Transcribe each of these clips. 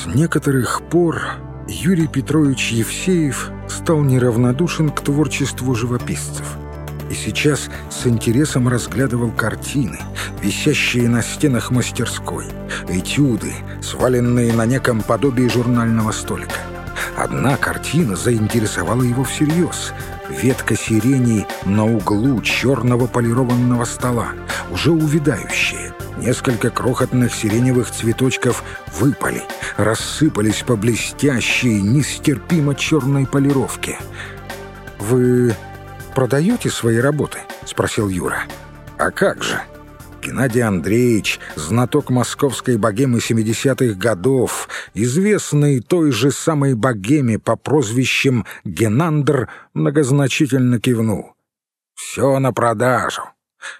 С некоторых пор Юрий Петрович Евсеев стал неравнодушен к творчеству живописцев и сейчас с интересом разглядывал картины, висящие на стенах мастерской, этюды, сваленные на неком подобии журнального столика. Одна картина заинтересовала его всерьез. Ветка сирени на углу черного полированного стола, уже увядающая. Несколько крохотных сиреневых цветочков выпали, рассыпались по блестящей, нестерпимо черной полировке. «Вы продаете свои работы?» — спросил Юра. «А как же?» Геннадий Андреевич, знаток московской богемы 70-х годов, известный той же самой богеме по прозвищам Генандр, многозначительно кивнул. «Все на продажу.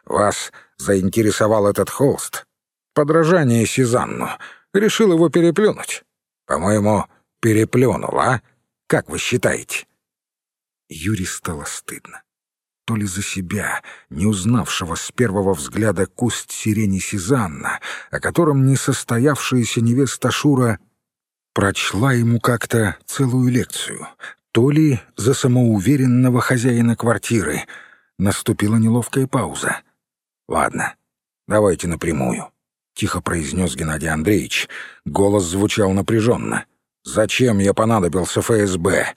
Вас заинтересовал этот холст? Подражание Сезанну. Решил его переплюнуть. По-моему, переплюнул, а? Как вы считаете?» Юре стало стыдно то ли за себя, не узнавшего с первого взгляда куст сирени Сезанна, о котором несостоявшаяся невеста Шура прочла ему как-то целую лекцию, то ли за самоуверенного хозяина квартиры. Наступила неловкая пауза. «Ладно, давайте напрямую», — тихо произнес Геннадий Андреевич. Голос звучал напряженно. «Зачем я понадобился ФСБ?»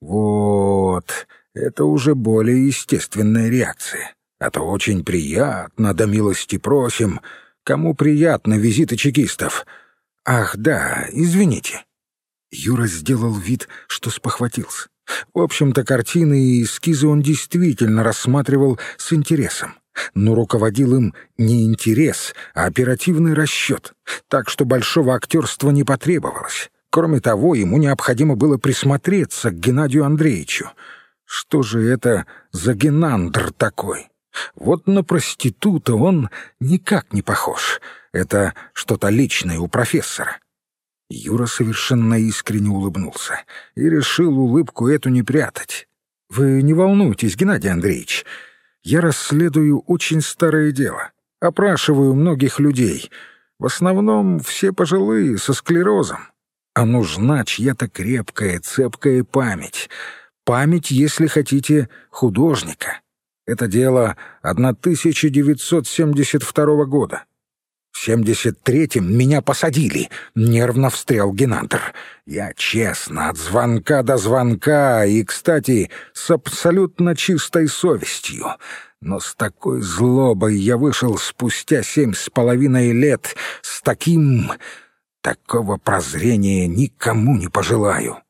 «Вот...» это уже более естественная реакция. А то очень приятно, да милости просим. Кому приятно визиты чекистов? Ах, да, извините. Юра сделал вид, что спохватился. В общем-то, картины и эскизы он действительно рассматривал с интересом. Но руководил им не интерес, а оперативный расчет, так что большого актерства не потребовалось. Кроме того, ему необходимо было присмотреться к Геннадию Андреевичу — что же это за генандр такой? Вот на проститута он никак не похож. Это что-то личное у профессора. Юра совершенно искренне улыбнулся и решил улыбку эту не прятать. «Вы не волнуйтесь, Геннадий Андреевич. Я расследую очень старое дело. Опрашиваю многих людей. В основном все пожилые, со склерозом. А нужна чья-то крепкая, цепкая память» память, если хотите, художника. Это дело 1972 года. В 73-м меня посадили, нервно встрял Генандр. Я честно, от звонка до звонка, и, кстати, с абсолютно чистой совестью. Но с такой злобой я вышел спустя семь с половиной лет, с таким... Такого прозрения никому не пожелаю.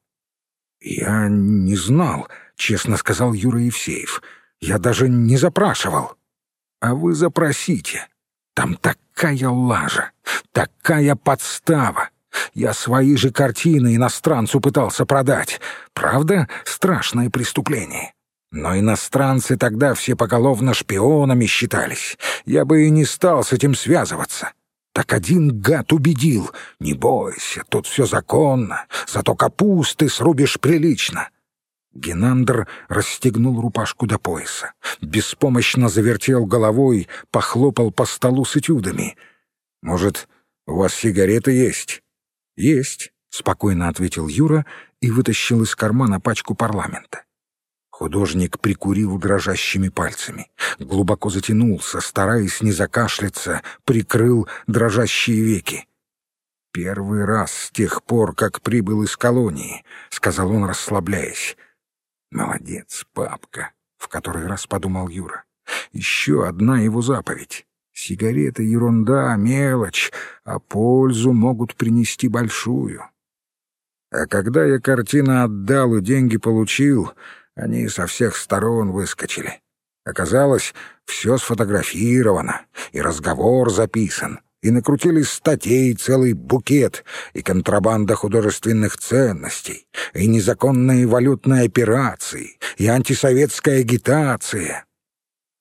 «Я не знал», — честно сказал Юра Евсеев. «Я даже не запрашивал». «А вы запросите. Там такая лажа, такая подстава. Я свои же картины иностранцу пытался продать. Правда, страшное преступление. Но иностранцы тогда все поголовно шпионами считались. Я бы и не стал с этим связываться. Так один гад убедил. Не бойся, тут все законно, зато капусты срубишь прилично. Генандр расстегнул рубашку до пояса, беспомощно завертел головой, похлопал по столу с этюдами. «Может, у вас сигареты есть?» «Есть», — спокойно ответил Юра и вытащил из кармана пачку парламента. Художник прикурил дрожащими пальцами, глубоко затянулся, стараясь не закашляться, прикрыл дрожащие веки. «Первый раз с тех пор, как прибыл из колонии», — сказал он, расслабляясь. «Молодец, папка», — в который раз подумал Юра. «Еще одна его заповедь. Сигареты — ерунда, мелочь, а пользу могут принести большую». А когда я картину отдал и деньги получил, они со всех сторон выскочили. Оказалось, все сфотографировано, и разговор записан, и накрутили статей целый букет, и контрабанда художественных ценностей, и незаконные валютные операции, и антисоветская агитация.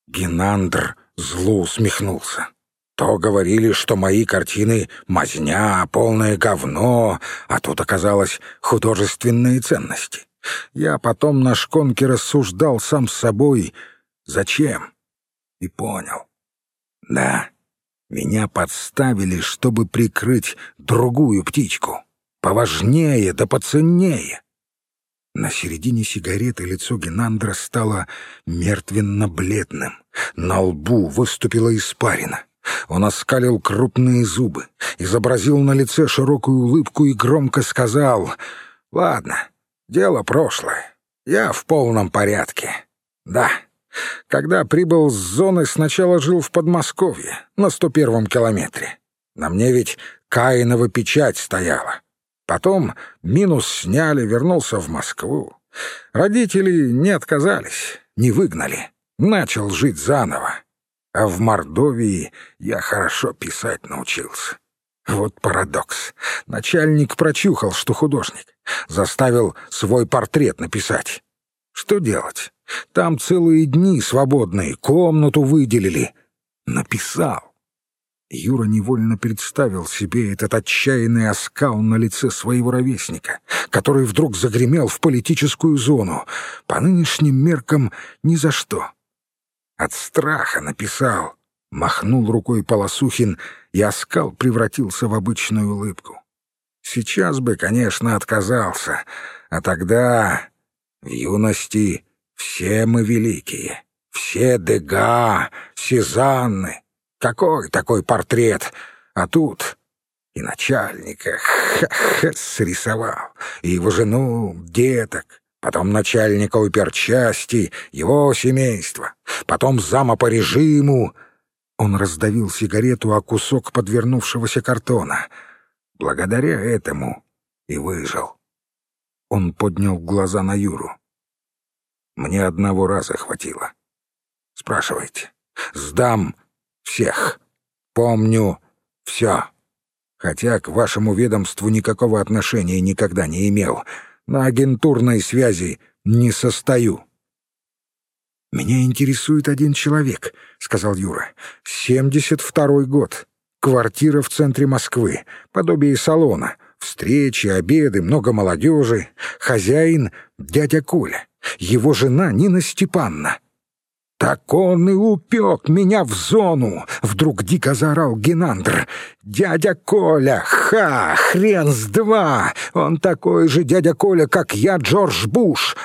Генандр зло усмехнулся. То говорили, что мои картины — мазня, полное говно, а тут оказалось художественные ценности. Я потом на шконке рассуждал сам с собой, зачем, и понял. Да, меня подставили, чтобы прикрыть другую птичку. поважнее да поценнее. На середине сигареты лицо Генандра стало мертвенно-бледным. На лбу выступила испарина. Он оскалил крупные зубы, изобразил на лице широкую улыбку и громко сказал «Ладно, дело прошлое. Я в полном порядке. Да, когда прибыл с зоны, сначала жил в Подмосковье, на 101-м километре. На мне ведь Каинова печать стояла. Потом минус сняли, вернулся в Москву. Родители не отказались, не выгнали. Начал жить заново. А в Мордовии я хорошо писать научился. Вот парадокс. Начальник прочухал, что художник. Заставил свой портрет написать. Что делать? Там целые дни свободные, комнату выделили. Написал. Юра невольно представил себе этот отчаянный оскал на лице своего ровесника, который вдруг загремел в политическую зону. По нынешним меркам ни за что. От страха написал. Махнул рукой Полосухин, и оскал превратился в обычную улыбку. Сейчас бы, конечно, отказался, а тогда, в юности, все мы великие, все Дега, Сезанны. Какой такой портрет? А тут и начальника ха-ха срисовал, и его жену, деток, потом начальника уперчасти, его семейство, потом зама по режиму. Он раздавил сигарету о кусок подвернувшегося картона. Благодаря этому и выжил. Он поднял глаза на Юру. Мне одного раза хватило. Спрашивайте. Сдам всех. Помню все. Хотя к вашему ведомству никакого отношения никогда не имел. На агентурной связи не состою. «Меня интересует один человек», — сказал Юра. «Семьдесят второй год. Квартира в центре Москвы. Подобие салона. Встречи, обеды, много молодежи. Хозяин — дядя Коля. Его жена Нина Степанна. «Так он и упек меня в зону!» — вдруг дико заорал Генандр. «Дядя Коля! Ха! Хрен с два! Он такой же дядя Коля, как я, Джордж Буш!»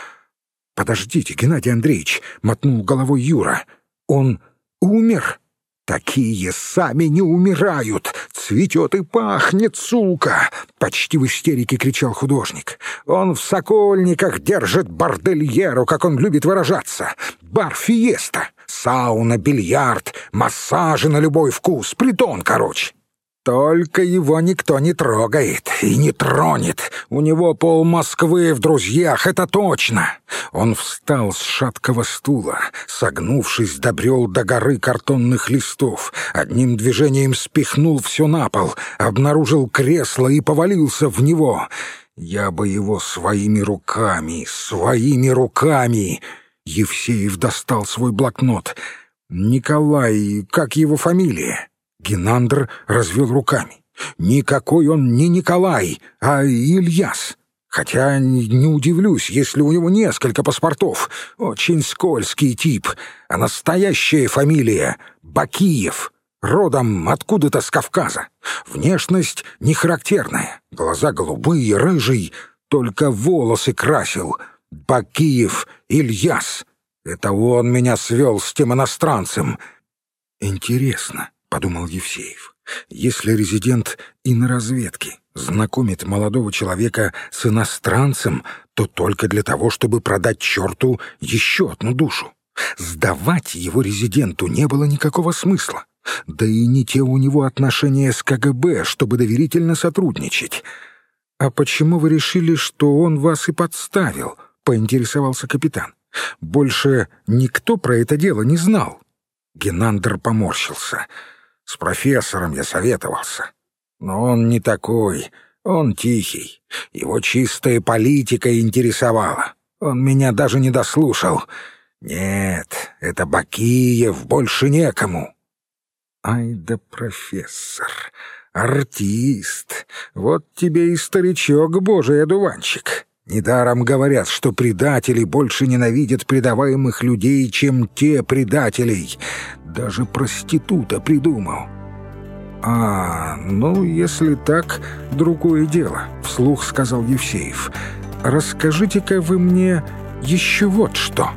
«Подождите, Геннадий Андреевич!» — мотнул головой Юра. «Он умер?» «Такие сами не умирают! Цветет и пахнет, сука!» Почти в истерике кричал художник. «Он в Сокольниках держит бордельеру, как он любит выражаться. Бар-фиеста, сауна, бильярд, массажи на любой вкус, притон, короче. Только его никто не трогает и не тронет. У него пол Москвы в друзьях, это точно. Он встал с шаткого стула, согнувшись, добрел до горы картонных листов, одним движением спихнул все на пол, обнаружил кресло и повалился в него. Я бы его своими руками, своими руками... Евсеев достал свой блокнот. «Николай, как его фамилия?» Генандр развел руками. «Никакой он не Николай, а Ильяс. Хотя не удивлюсь, если у него несколько паспортов. Очень скользкий тип. А настоящая фамилия — Бакиев. Родом откуда-то с Кавказа. Внешность не характерная. Глаза голубые, рыжий, только волосы красил. Бакиев Ильяс. Это он меня свел с тем иностранцем. Интересно, подумал Евсеев. Если резидент и на разведке знакомит молодого человека с иностранцем, то только для того, чтобы продать черту еще одну душу. Сдавать его резиденту не было никакого смысла. Да и не те у него отношения с КГБ, чтобы доверительно сотрудничать. «А почему вы решили, что он вас и подставил?» — поинтересовался капитан. «Больше никто про это дело не знал». Генандр поморщился — с профессором я советовался. Но он не такой, он тихий. Его чистая политика интересовала. Он меня даже не дослушал. Нет, это Бакиев, больше некому. Ай да профессор, артист, вот тебе и старичок божий одуванчик. Недаром говорят, что предатели больше ненавидят предаваемых людей, чем те предателей. Даже проститута придумал. «А, ну, если так, другое дело», — вслух сказал Евсеев. «Расскажите-ка вы мне еще вот что».